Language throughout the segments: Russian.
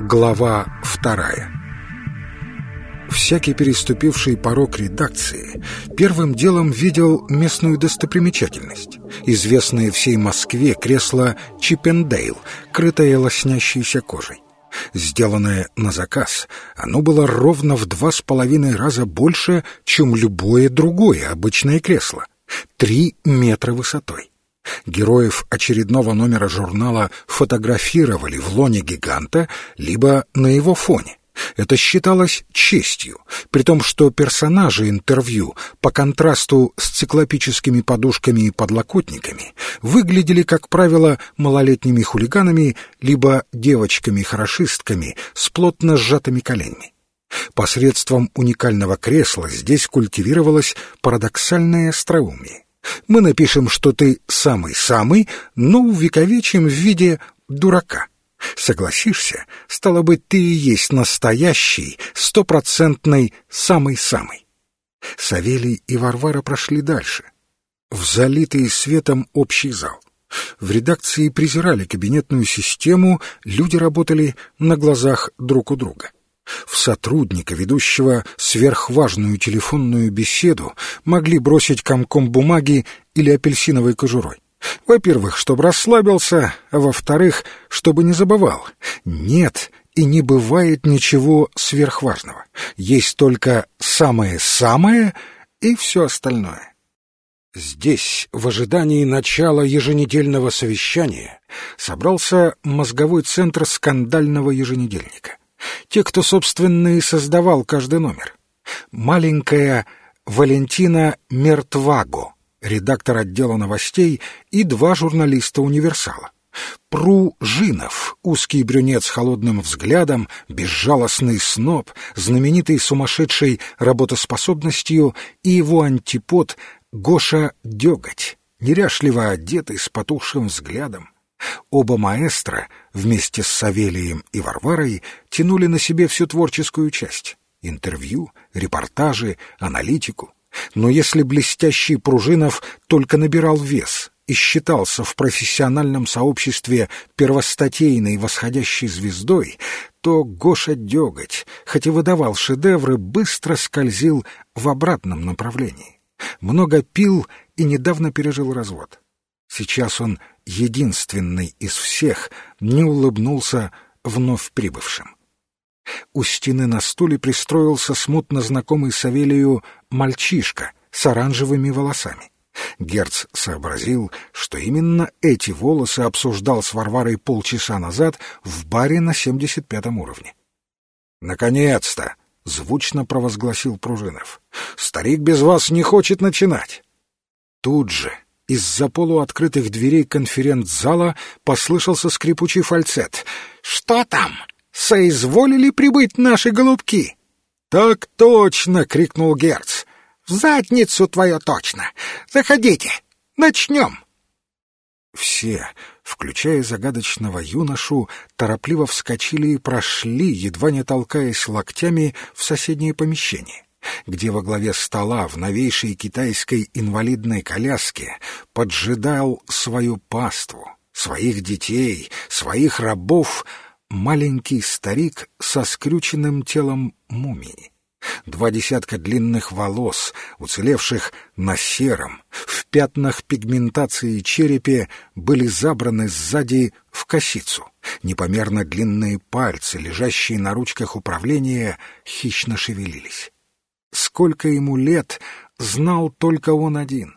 Глава вторая Всякий переступивший порог редакции первым делом видел местную достопримечательность. Известное всей Москве кресло Чиппендейл, крытое лоснящейся кожей. Сделанное на заказ, оно было ровно в два с половиной раза больше, чем любое другое обычное кресло. Три метра высотой. Героев очередного номера журнала фотографировали в лоне гиганта, либо на его фоне. Это считалось честью, при том, что персонажи интервью, по контрасту с циклопическими подушками и подлокотниками, выглядели, как правило, малолетними хулиганами либо девочками-хорошистками с плотно сжатыми коленями. Посредством уникального кресла здесь культивировалось парадоксальное остроумие. Мы напишем, что ты самый-самый, но увековечим в виде дурака — Согласишься, стало быть, ты и есть настоящий, стопроцентный, самый-самый. Савелий и Варвара прошли дальше. В залитый светом общий зал. В редакции презирали кабинетную систему, люди работали на глазах друг у друга. В сотрудника, ведущего сверхважную телефонную беседу, могли бросить комком бумаги или апельсиновой кожурой. Во-первых, чтобы расслабился, а во-вторых, чтобы не забывал. Нет и не бывает ничего сверхважного. Есть только самое-самое и все остальное. Здесь, в ожидании начала еженедельного совещания, собрался мозговой центр скандального еженедельника. Те, кто, собственно, и создавал каждый номер. Маленькая Валентина Мертваго — редактор отдела новостей и два журналиста «Универсала». Пружинов, узкий брюнет с холодным взглядом, безжалостный сноб, знаменитый сумасшедшей работоспособностью и его антипод Гоша Деготь, неряшливо одетый с потухшим взглядом. Оба маэстро вместе с Савелием и Варварой тянули на себе всю творческую часть — интервью, репортажи, аналитику — но если блестящий Пружинов только набирал вес и считался в профессиональном сообществе первостатейной восходящей звездой, то Гоша Деготь, хоть и выдавал шедевры, быстро скользил в обратном направлении. Много пил и недавно пережил развод. Сейчас он единственный из всех не улыбнулся вновь прибывшим. У стены на стуле пристроился смутно знакомый Савелию мальчишка с оранжевыми волосами. Герц сообразил, что именно эти волосы обсуждал с Варварой полчаса назад в баре на 75-м уровне. «Наконец-то!» — звучно провозгласил Пружинов. «Старик без вас не хочет начинать!» Тут же из-за полуоткрытых дверей конференц-зала послышался скрипучий фальцет. «Что там?» соизволили прибыть наши голубки?» «Так точно!» — крикнул Герц. «В задницу твою точно! Заходите! Начнем!» Все, включая загадочного юношу, торопливо вскочили и прошли, едва не толкаясь локтями, в соседнее помещение, где во главе стола в новейшей китайской инвалидной коляске поджидал свою паству, своих детей, своих рабов — маленький старик со скрюченным телом мумии. Два десятка длинных волос, уцелевших на сером, в пятнах пигментации черепе, были забраны сзади в косицу. Непомерно длинные пальцы, лежащие на ручках управления, хищно шевелились. Сколько ему лет, знал только он один.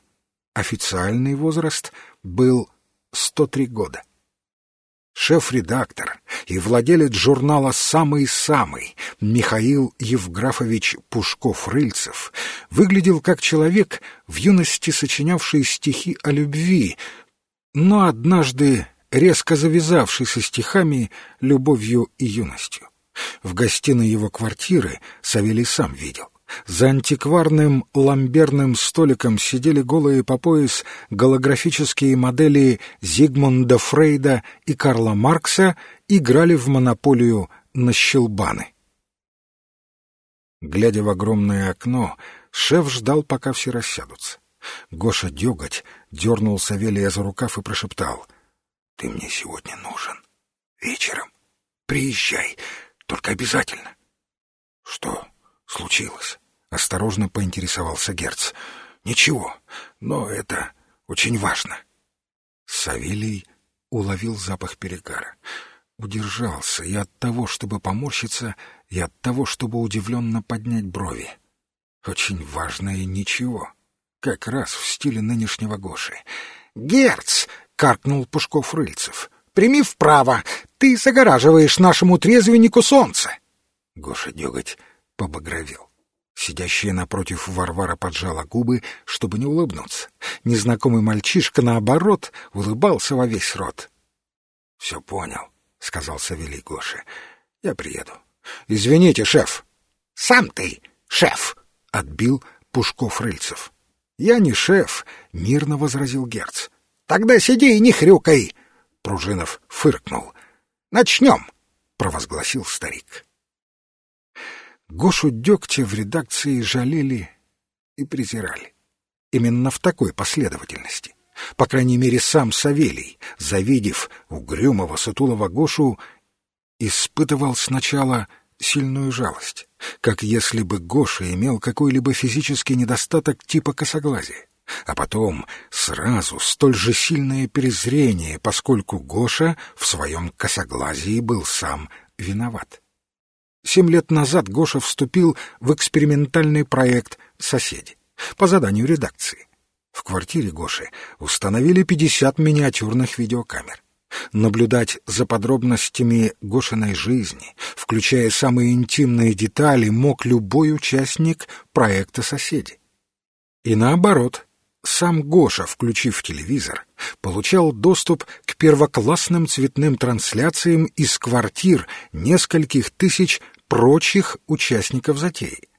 Официальный возраст был 103 года. Шеф-редактор и владелец журнала «Самый-самый» Михаил Евграфович Пушков-Рыльцев выглядел как человек, в юности сочинявший стихи о любви, но однажды резко завязавший со стихами любовью и юностью. В гостиной его квартиры Савелий сам видел. За антикварным ламберным столиком сидели голые по пояс голографические модели Зигмунда Фрейда и Карла Маркса, играли в монополию на щелбаны. Глядя в огромное окно, шеф ждал, пока все рассядутся. Гоша Деготь дернул Савелия за рукав и прошептал Ты мне сегодня нужен. Вечером. Приезжай, только обязательно. Что случилось? Осторожно поинтересовался Герц. Ничего, но это очень важно. Савелий уловил запах перегара. Удержался и от того, чтобы поморщиться, и от того, чтобы удивленно поднять брови. Очень важное ничего. Как раз в стиле нынешнего Гоши. «Герц!» — каркнул Пушков-Рыльцев. «Прими вправо! Ты загораживаешь нашему трезвеннику солнце!» Гоша деготь побагровел. Сидящая напротив Варвара поджала губы, чтобы не улыбнуться. Незнакомый мальчишка, наоборот, улыбался во весь рот. — Все понял, — сказал Савелий Гоше. — Я приеду. — Извините, шеф. — Сам ты шеф, — отбил Пушков-Рыльцев. — Я не шеф, — мирно возразил Герц. — Тогда сиди и не хрюкай. Пружинов фыркнул. — Начнем, — провозгласил старик. Гошу Дегтя в редакции жалели и презирали. Именно в такой последовательности. По крайней мере, сам Савелий, завидев угрюмого сутулого Гошу, испытывал сначала сильную жалость, как если бы Гоша имел какой-либо физический недостаток типа косоглазия, а потом сразу столь же сильное презрение, поскольку Гоша в своем косоглазии был сам виноват. Семь лет назад Гоша вступил в экспериментальный проект «Соседи» по заданию редакции. В квартире Гоши установили 50 миниатюрных видеокамер. Наблюдать за подробностями Гошиной жизни, включая самые интимные детали, мог любой участник проекта «Соседи». И наоборот, сам Гоша, включив телевизор, получал доступ к первоклассным цветным трансляциям из квартир нескольких тысяч прочих участников затеи.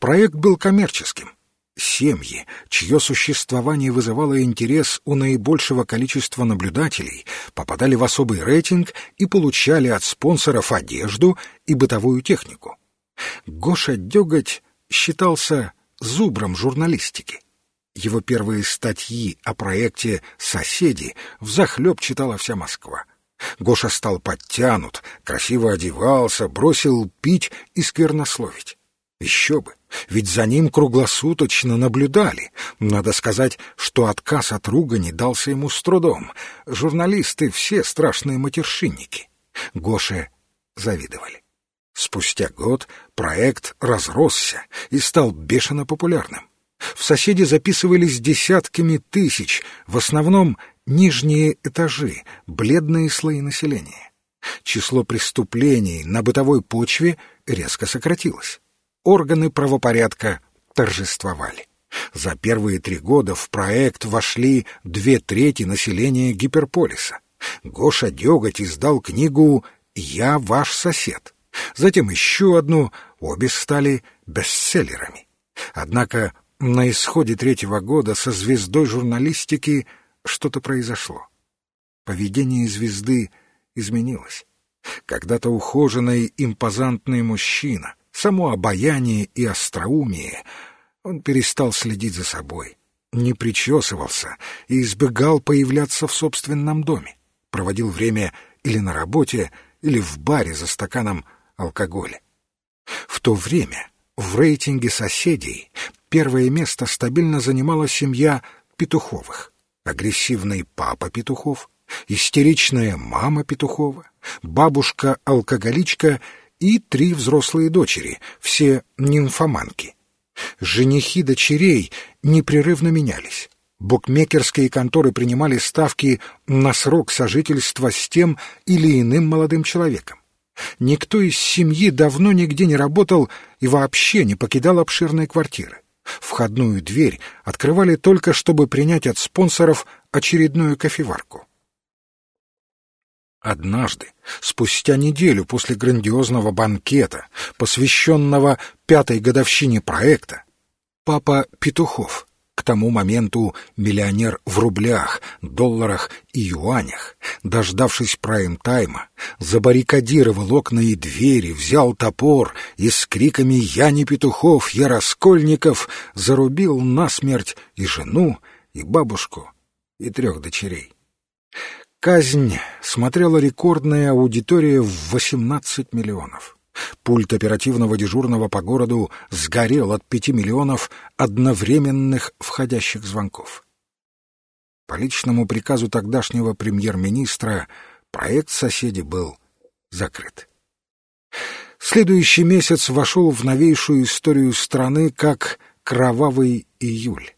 Проект был коммерческим. Семьи, чье существование вызывало интерес у наибольшего количества наблюдателей, попадали в особый рейтинг и получали от спонсоров одежду и бытовую технику. Гоша Деготь считался зубром журналистики. Его первые статьи о проекте «Соседи» взахлеб читала вся Москва. Гоша стал подтянут, красиво одевался, бросил пить и сквернословить. Еще бы, ведь за ним круглосуточно наблюдали. Надо сказать, что отказ от ругани дался ему с трудом. Журналисты все страшные матершинники. Гоше завидовали. Спустя год проект разросся и стал бешено популярным. В соседи записывались десятками тысяч, в основном нижние этажи, бледные слои населения. Число преступлений на бытовой почве резко сократилось. Органы правопорядка торжествовали. За первые три года в проект вошли две трети населения гиперполиса. Гоша Деготь издал книгу «Я ваш сосед». Затем еще одну, обе стали бестселлерами. Однако на исходе третьего года со звездой журналистики что-то произошло. Поведение звезды изменилось. Когда-то ухоженный, импозантный мужчина, само обаяние и остроумие, он перестал следить за собой, не причесывался и избегал появляться в собственном доме, проводил время или на работе, или в баре за стаканом алкоголя. В то время в рейтинге соседей первое место стабильно занимала семья Петуховых. Агрессивный папа Петухов, истеричная мама Петухова, бабушка-алкоголичка и три взрослые дочери, все нимфоманки. Женихи дочерей непрерывно менялись. Букмекерские конторы принимали ставки на срок сожительства с тем или иным молодым человеком. Никто из семьи давно нигде не работал и вообще не покидал обширные квартиры. Входную дверь открывали только, чтобы принять от спонсоров очередную кофеварку. Однажды, спустя неделю после грандиозного банкета, посвященного пятой годовщине проекта, папа Петухов к тому моменту миллионер в рублях, долларах и юанях, дождавшись прайм-тайма, забаррикадировал окна и двери, взял топор и с криками «Я не Петухов, я Раскольников!» зарубил насмерть и жену, и бабушку, и трех дочерей. Казнь смотрела рекордная аудитория в 18 миллионов. Пульт оперативного дежурного по городу сгорел от пяти миллионов одновременных входящих звонков. По личному приказу тогдашнего премьер-министра проект «Соседи» был закрыт. Следующий месяц вошел в новейшую историю страны как «Кровавый июль».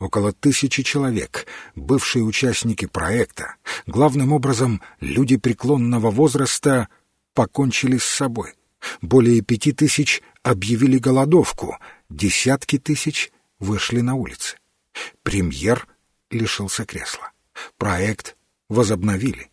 Около тысячи человек, бывшие участники проекта, главным образом люди преклонного возраста, покончили с собой. Более пяти тысяч объявили голодовку, десятки тысяч вышли на улицы. Премьер лишился кресла. Проект возобновили.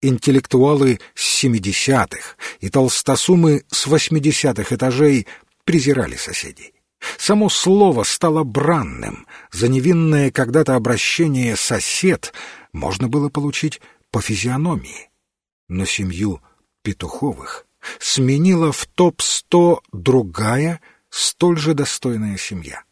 Интеллектуалы с 70-х и толстосумы с 80-х этажей презирали соседей. Само слово стало бранным. За невинное когда-то обращение «сосед» можно было получить по физиономии. Но семью Петуховых сменила в топ-100 другая, столь же достойная семья.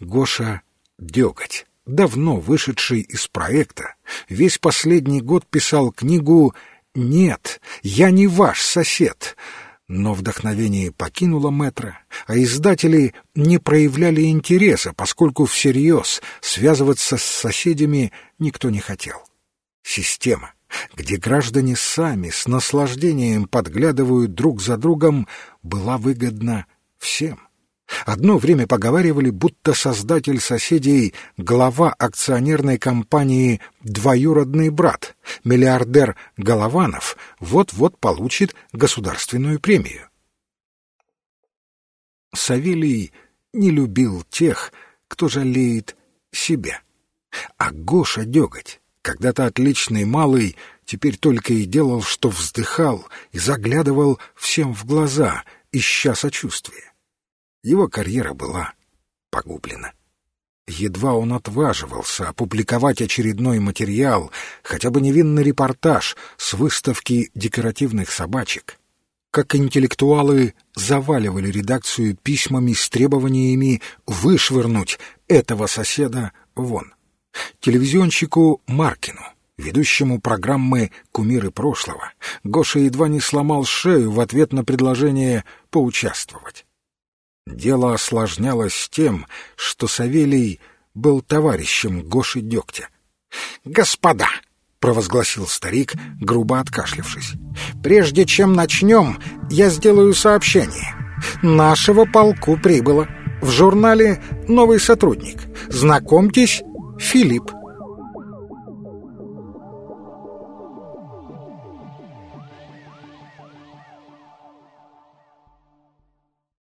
Гоша Деготь, давно вышедший из проекта, весь последний год писал книгу «Нет, я не ваш сосед», но вдохновение покинуло Метро, а издатели не проявляли интереса, поскольку всерьез связываться с соседями никто не хотел. Система, где граждане сами с наслаждением подглядывают друг за другом, была выгодна всем. Одно время поговаривали, будто создатель соседей — глава акционерной компании «Двоюродный брат», миллиардер Голованов, вот-вот получит государственную премию. Савелий не любил тех, кто жалеет себя. А Гоша Деготь, когда-то отличный малый, теперь только и делал, что вздыхал и заглядывал всем в глаза, ища сочувствия. Его карьера была погублена. Едва он отваживался опубликовать очередной материал, хотя бы невинный репортаж с выставки декоративных собачек, как интеллектуалы заваливали редакцию письмами с требованиями вышвырнуть этого соседа вон. Телевизионщику Маркину, ведущему программы «Кумиры прошлого», Гоша едва не сломал шею в ответ на предложение поучаствовать. Дело осложнялось тем, что Савелий был товарищем Гоши Дегтя. «Господа!» — провозгласил старик, грубо откашлявшись. «Прежде чем начнем, я сделаю сообщение. Нашего полку прибыло. В журнале «Новый сотрудник». Знакомьтесь, Филипп.